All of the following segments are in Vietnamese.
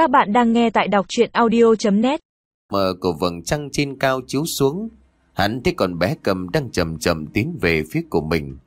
Các bạn đang nghe tại đọc chuyện audio.net Mờ của vầng trăng trên cao chiếu xuống. Hắn thấy con bé cầm đang chậm chậm tiến về phía của mình.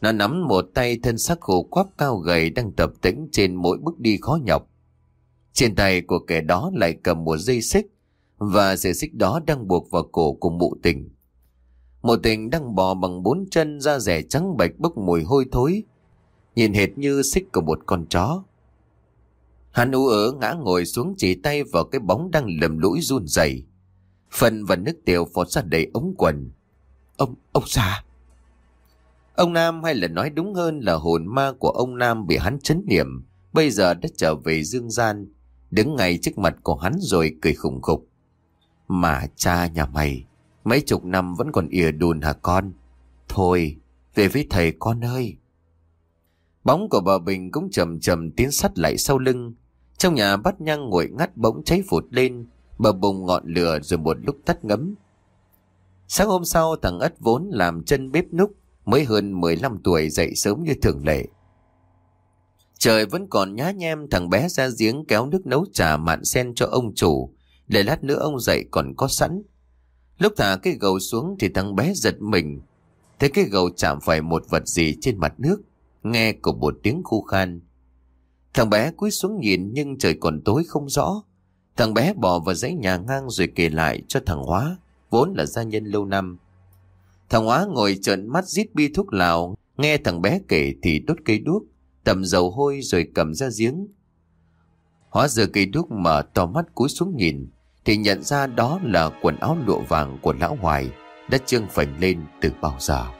Nó nắm một tay thân xác khổ quắp cao gầy đang tập tĩnh trên mỗi bước đi khó nhọc. Trên tay của kẻ đó lại cầm một dây xích, Và dây xích đó đang buộc vào cổ của mụ tình. Mụ tình đang bò bằng bốn chân da rẻ trắng bạch bốc mùi hôi thối. Nhìn hệt như xích của một con chó. Hắn ú ớ ngã ngồi xuống chỉ tay vào cái bóng đang lầm lũi run rẩy Phần và nước tiểu phọt ra đầy ống quần. Ông, ông già. Ông Nam hay là nói đúng hơn là hồn ma của ông Nam bị hắn chấn niệm, bây giờ đã trở về dương gian, đứng ngay trước mặt của hắn rồi cười khủng khục. Mà cha nhà mày, mấy chục năm vẫn còn ỉa đùn hả con? Thôi, về với thầy con ơi. Bóng của bà Bình cũng chậm chậm tiến sắt lại sau lưng. Trong nhà bắt nhang ngồi ngắt bỗng cháy phụt lên, bờ bùng ngọn lửa rồi một lúc tắt ngấm. Sáng hôm sau thằng Ất vốn làm chân bếp núc, mới hơn 15 tuổi dậy sớm như thường lệ. Trời vẫn còn nhá nhem thằng bé ra giếng kéo nước nấu trà mạn sen cho ông chủ, để lát nữa ông dậy còn có sẵn. Lúc thả cái gầu xuống thì thằng bé giật mình, thấy cái gầu chạm phải một vật gì trên mặt nước, nghe của một tiếng khu khan. Thằng bé cúi xuống nhìn nhưng trời còn tối không rõ. Thằng bé bỏ vào dãy nhà ngang rồi kể lại cho thằng Hóa, vốn là gia nhân lâu năm. Thằng Hóa ngồi trợn mắt rít bi thuốc lào, nghe thằng bé kể thì đốt cây đuốc, tầm dầu hôi rồi cầm ra giếng. Hóa giờ cây đuốc mở to mắt cúi xuống nhìn, thì nhận ra đó là quần áo lụa vàng của lão Hoài đã trương phành lên từ bao giờ.